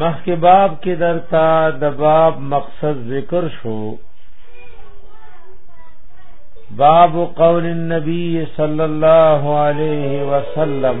مخکې باب کې درته د باب مقصد ذکر شو باب قول النبي صلى الله عليه وسلم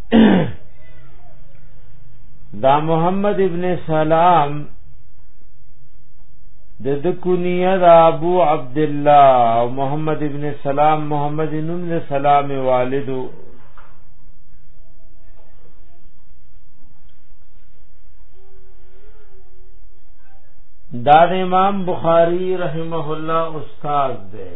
دا محمد ابن سلام د د کنیه د ابو عبد الله او محمد ابن سلام محمد نوم د سلام والدو دا د امام بخاری رحمه الله استاد دی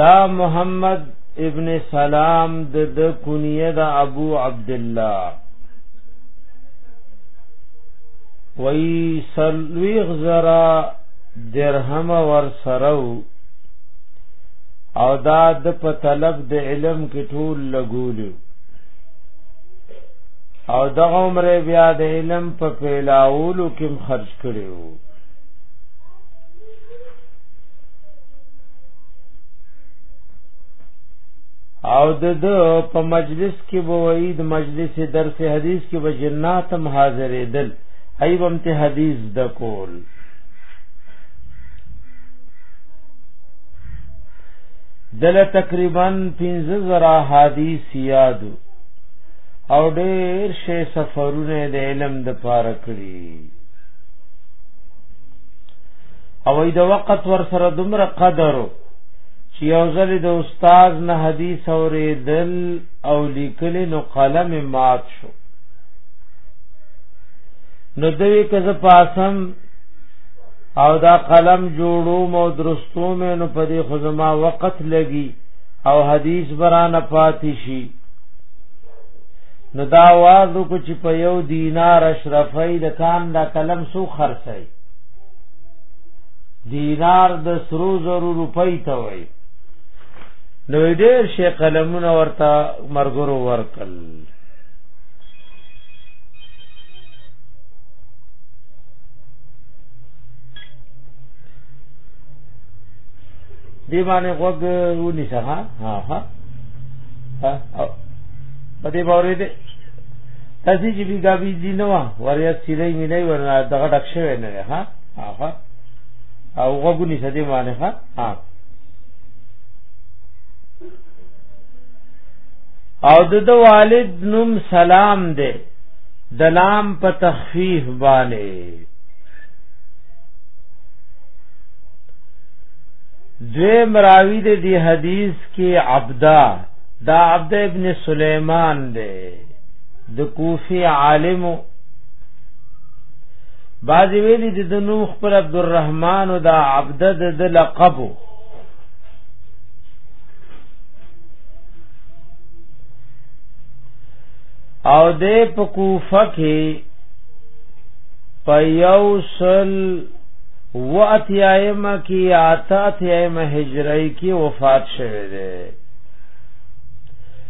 دا محمد ابن سلام د د کنیه د ابو عبد الله وی سلویغ زرا درهم ور سرو او دا د په طلب د علم کې ټول لګولیو او د عمر بیا د علم په پیلاولو کې خرج کړیو او د د په مجلس کې بوئی د مجلس درس حدیث کې به جنات هم حاضرې دل ایوم ته حدیث د کول دل تقریبا 15000 حدیث یادو او ډېر شی سفرونه د علم د پاره کړی او د وخت ور سره دومره قدر چې یو ځل د استاد نه حدیث اوریدل او لیکل نو قلم مات شو نو دوی که زه پاسم او دا قلم جوړو مو درستو مې نو په دې خزما وخت لګي او حدیث برانه پاتې شي نو دا واذ کو چې په یو دینار اشرفی د کان دا قلم سو خرڅي دینار د سرو زرو روپۍ ته وای نو ډېر شي قلمونه ورته مرګرو ورکل دی باندې غوږ ونی څه ها ها ها په دې باورې دې اسی چې بیګا بجلی نه و وریا سیلې مې نه ور دغه ډک شوی نه ها هغه او غوګونی سدي باندې ها ها او د د والد نوم سلام دی د لام په تخفیف باندې دوی مراوی دی حدیث کې عبدا دا عبد ابن سلیمان دی د کوفی عالم بعضی ویلی د نو خپل عبدالرحمن او د عبد د لقب او د په کوفه کې په یو سل و اتیایمه کې آتا اتیایمه هجری کې وفات شوه دی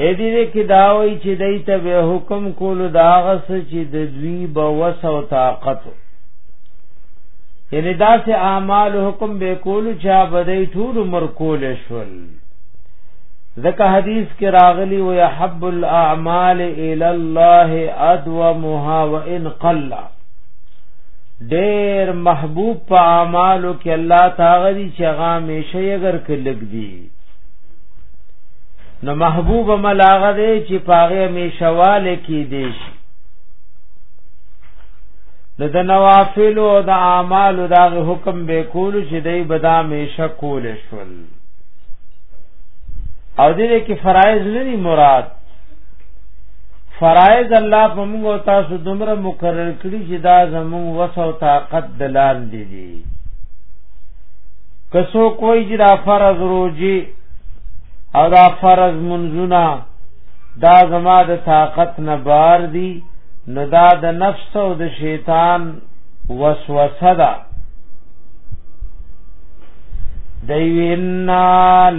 اې دې دې کې دا وای چې دای ته به حکم کول دا غس چې د دوی به وس او طاقت یعنی دا سه اعمال حکم به کول چا بدای ټول مر کول شول ذکا حدیث کې راغلی و يحب الاعمال الى الله ادومها وان قل ډېر محبوب په اعمالو کې الله تعالی چې هغه همیشه یې ګر کې لګ دی نو محبوب ملاغه دی چې پاغه میشواله کې دی شي نو د نوافل او د اعمال دا حکم به کول چې دای بدا میشه کول شول او دې کې فرایض نه دي مراد فرایض الله په موږ او تاسو دومره مقرر کړی چې دا زموږ وس او طاقت دلان دي دي کسو کوئی چې دا فرض روزي او دا فرض منځونه دا زما د طاقت نه بار دي نو دا د نفس او د شیطان وسوسه ده دیوینا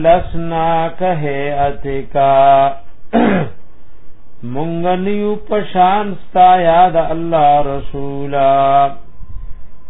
لسنا کہے اتکا منگنیو پشانستا یاد اللہ رسولا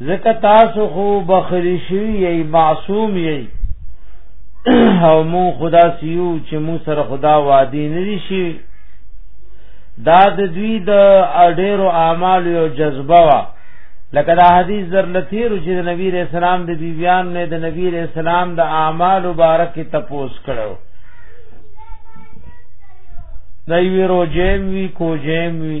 زکه تاسو خو بخری شوی یی معصوم یی او مو خدا سیو چې مو سره خدا وادي نه شي دا د دوی د اډیرو اعمال او جذبه وا لکه دا حدیث در لثیر چې د نبی رسول سلام د بیبیان نه د نبی رسول سلام د اعمال مبارک تپوس کړو دای وی روجم وی کوجم وی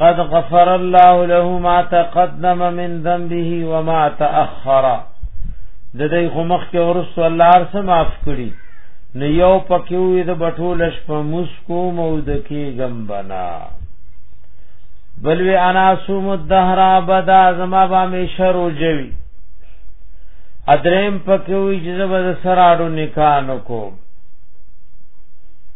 قد غفر الله له ما تقدم من ذنبه وما تأخر د دې خو مخ کې ورسو الله ارس معاف کړي نو یو پکې وي د بټول شپ مسکو مود کې غمبنا بلوی انا سوم الدهر ابدا زما با می شرو جوی ادریم پکې وي چې زبر سراړو نکانو کو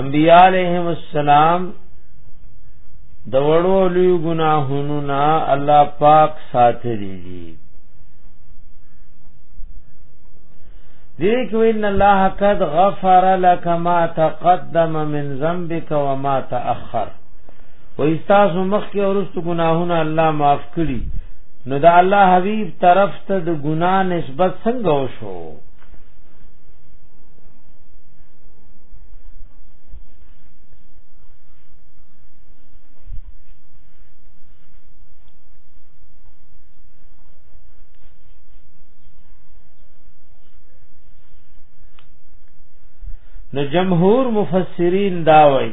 انبیاء علیهم السلام د وړو لوی ګناهونو نه الله پاک ساتلی دي دې کوي ان الله قد غفر لك ما تقدم من ذنبك وما تاخر و استاس مخ کې اورست ګناهونه الله معاف کړي نو د الله حبيب طرف ته د ګنا نسبت څنګه وشو نو جمهور مفسرین دا وایي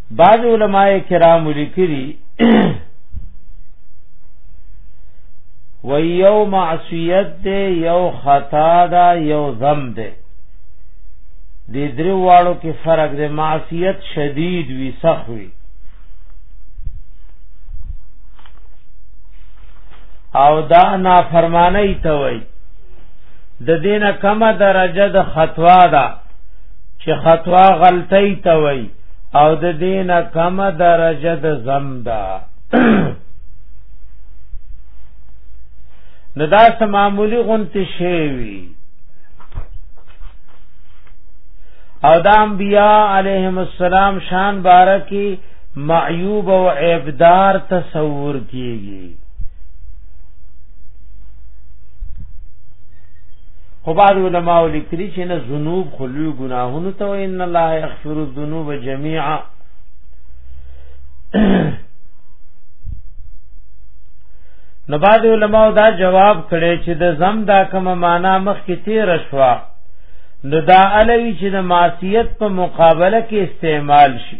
بعض علماء کرام لیکلي و یو معصیت دی یو خطا دا یو ذنب دی د درو واړو کې فرق دی معصیت شدید وی سخت وی او دا نافرمانی ته وای د دینه کمه درجه د خطوا ده چې خطوا غلطی ته وای او د دینه کم درجه د زم ده نو دا معمولی غونتی شوی او دا انبیاء علیهم السلام شان بارکی معیوب او عیبدار تصور کیږي خو بعض علماء لیکلي چې نه ذنوب خلو ګناهونو ته ان الله یغفر الذنوب جميعا نو بعد علماء دا جواب کړي چې د زم دا کوم معنا مخ کې تیر شوا نو دا الوی چې د معصیت په مقابله کې استعمال شي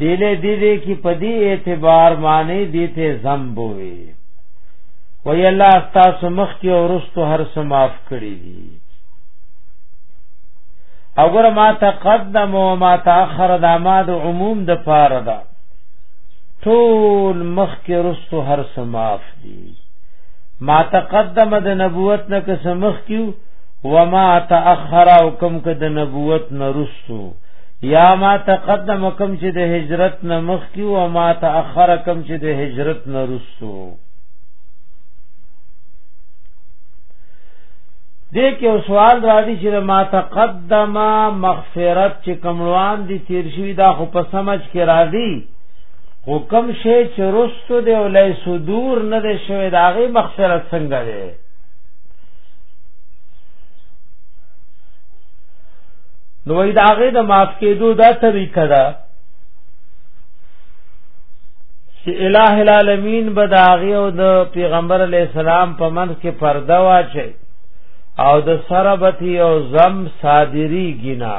دیلې دیلې کی پدی اعتبار معنی دیته ذنب وي وی الله تاسو مخ کې اورستو هر څه معاف کړی دي اگر ما تقدم و ما تاخر د ما د عموم د پاره ده ټول مخ کې رستو هر څه معاف دي ما تقدم د نبوت نه که سمخ کیو وما تاخر او کم که د نبوت نرستو یا ما تقدم کم چې د هجرت نه مخکي او ما تاخر کم چې د هجرت نه رسو دې کې یو سوال راځي چې ما تقدم مغفرت چې کمروان دي تیر شوی دا خو په سمج کې راځي حکم شی چې رستو دی او لای صدور نه دی شوی دا غي مغفرت څنګه دی نو وای دا هغه د معاف کېدو دا طریقه ده چې الٰه العالمین به د هغه او د پیغمبر علی السلام په منځ کې پرده واچي او د سربتی او زم صادری گنا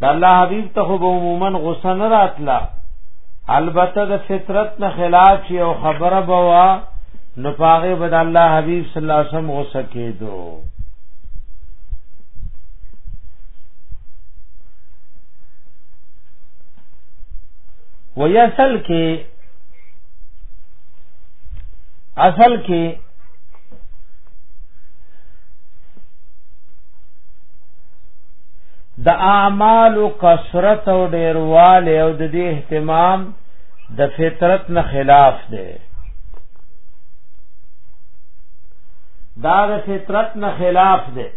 د الله حبیب ته خو به عموما غصه نه راتله البته د فطرت نه خلاف چې او خبره بوا نو پاغه بد الله حبیب صلی الله علیه وسلم غصه کېدو ویسل کې اصل کې د اعمال کثرت او ډیرواله او د دې اهتمام د فطرت نه خلاف دی دا د فطرت نه خلاف دی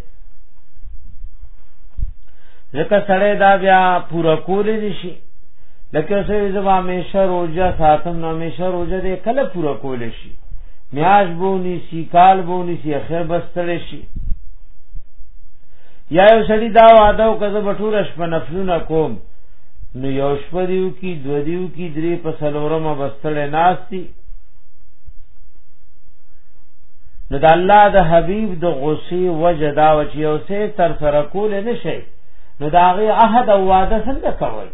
ځکه سړی دا بیا پورا کولی دی شي لکه څه زما همیشه روزه ساتم نو همیشه روزه دې کله پورا کولی شي میاش بونی سی کال بونی سی اخر بستړی شي یا یو سړی دا وعده او کزه بټور شپ نفلونه کوم نو یو شپ دیو کی دو دیو کی درې په سلورمه بستړې ناشتي نو د الله د حبیب د غصې وجه دا و چې یو څه تر سره کول نه شي نو دا غي عهد او وعده څنګه کوي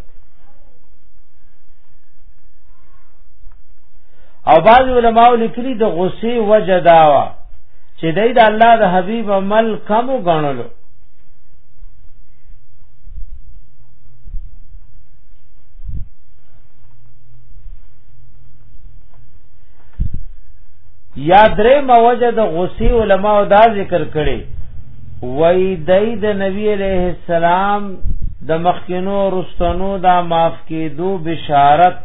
او بعض علماء لیکلي د غصې وجه داوا چې دای د الله د حبیب عمل کم غنلو یا درې موجه د غصې علماء دا ذکر کړي وای دای د نبی علیہ السلام د مخکینو رستنو دا معاف کېدو بشارت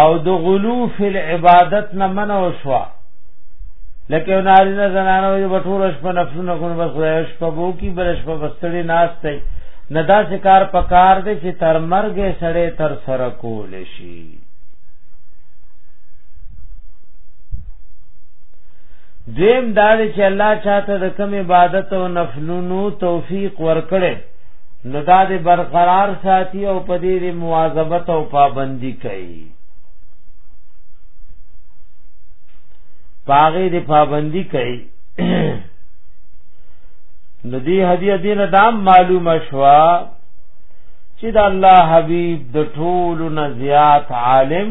او د غلو فی العبادت نه منع شو لکه نارینه زنانه وي بټور شپه نفسونه کوم بس خدای شپه بو کی بل شپه بستړي ناشته نه دا شکار پکار دی چې تر مرګ سړې تر سره کول شي دیم دا چې الله چاته د کم عبادت او نفلونو توفیق ورکړي نو دا د برقرار ساتي او په دې د مواظبت او پابندي کوي پاغه د پابندي کوي نو دی هدیه دین دام معلومه شوا چې د الله حبیب د ټولو نه زیات عالم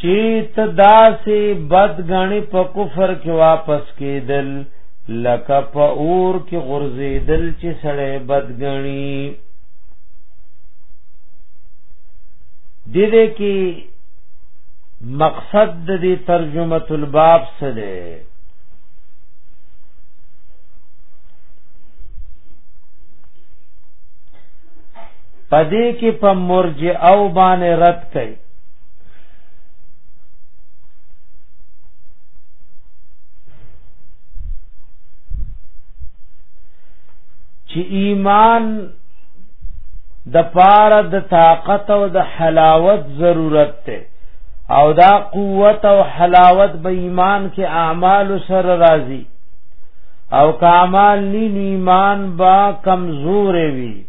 چې ته داسې بد غني په کفر کې واپس کېدل لکه په اور کې غرزېدل چې سړی بد غني د دې کې مقصد د دې ترجمه الباب څه دی پدې کې په مرجئه او باندې رد کړي چې ایمان د پاره د طاقت او د حلاوت ضرورت ته او دا قوت او حلاوت به ایمان کې اعمال سره راځي او کامال نی ایمان با کمزور وي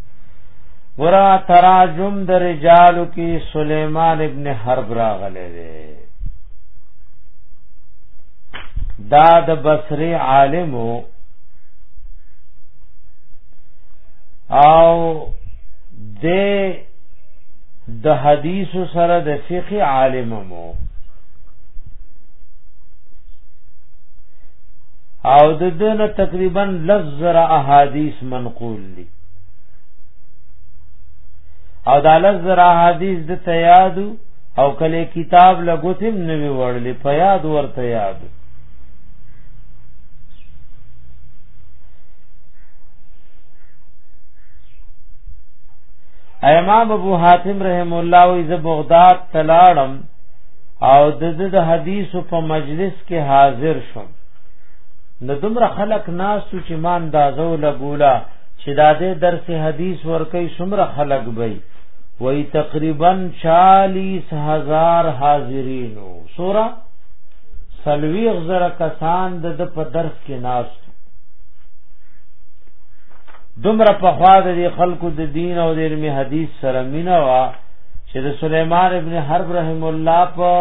ورا تراجم د رجالو کې سليمان ابن حرب راغله ده دا د بصری عالم او د د حدیث سره د فقه عالم مو او د دنه تقریبا لزر احادیث منقول او دا لز را حدیث د تیادو او کله کتاب لګوتم نوی وړلې په یاد ورته یادو امام ابو حاتم رحم الله و از بغداد تلاړم او د د حدیث په مجلس کې حاضر شوم نو دومره خلق ناستو چې ما اندازو لګولا چې دا دې درس حدیث ورکې څومره خلق وي وای تقریبا 40000 حاضرینو سورا سلویغ زره کسان د په درس کې ناست دومره په خوا د خلکو د دین او د علم حدیث سره مینا وا چې د سليمان ابن حرب رحم الله په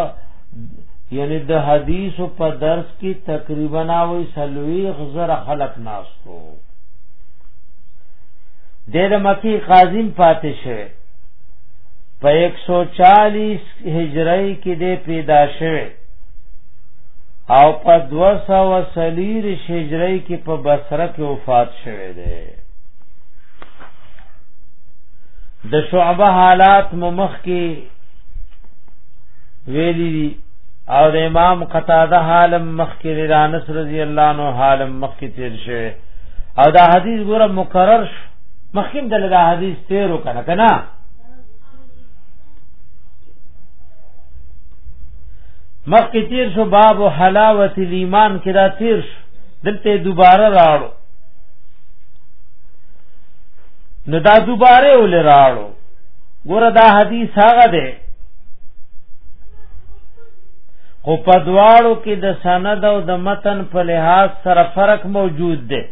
یعنی د حدیث په درس کې تقریبا وای سلوی غزر خلق ناستو د مکی قاضیم پاتې شه په 140 هجری کې د پیدا شوه او په 200 سلیر هجری کې په بصره کې وفات شوه دی د شعبه حالات ممخ کې ویلی دی او د امام قتاده حالم مخکې د انس رضی الله عنه حالم مخکې تیر شوی او دا حدیث ګوره مکرر شو مخکې د دا حدیث تیر وکنه کنه مخکې تیر شو باب حلاوت الایمان کې دا تیر شو دلته دوباره راړو نو دا دوباره ول راړو ګور دا حدیث هغه دی خو په دواړو کې د سند او د متن په لحاظ سره فرق موجود دی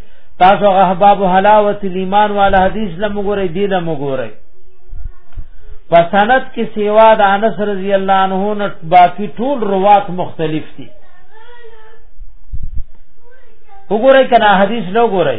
تاسو احباب حلاوت الایمان والا حدیث لم ګورئ دی لم ګورئ په سند کې سیوا د انس رضی الله عنه نه باقی ټول روات مختلف دي وګورئ کنا حدیث لو ګورئ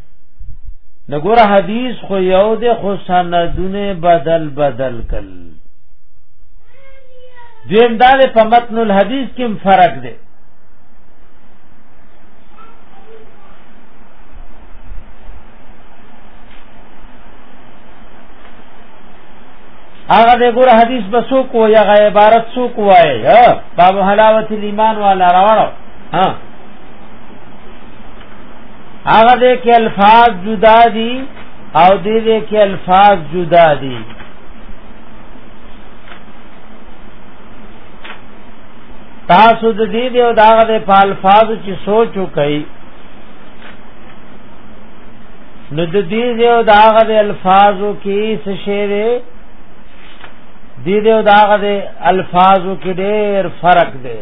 نګور حدیث خو یو د خو سندونه بدل بدل کل دیم دال په متن الحدیث کې فرق دی هغه د ګور حدیث به سو کو یا عبارت سو کوای ها باب حلاوت الایمان والا راوړو ها هغه دې کې الفاظ جدا دي او دې دې کې الفاظ جدا دي تاسو د دې دې او داغه دې په الفاظ چې سوچ وکړئ نو د دې دې او داغه دې الفاظو کې څه شی دی دې دې او داغه دې الفاظو کې ډېر فرق دی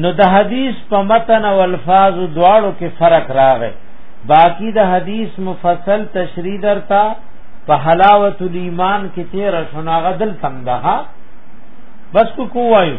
نو د حدیث په متن او الفاظ دواړو کې فرق راغی باقی د حدیث مفصل تشریح درتا په حلاوت الایمان کې تیر شناغه دل سمدا بس کو کوایو